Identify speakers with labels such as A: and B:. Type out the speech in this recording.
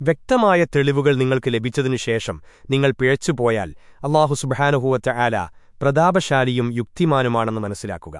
A: വ്യക്തമായ തെളിവുകൾ നിങ്ങൾക്ക് ലഭിച്ചതിനുശേഷം നിങ്ങൾ പിഴച്ചുപോയാൽ അള്ളാഹു സുബാനുഹൂവറ്റ ആല പ്രതാപശാലിയും യുക്തിമാനുമാണെന്ന് മനസ്സിലാക്കുക.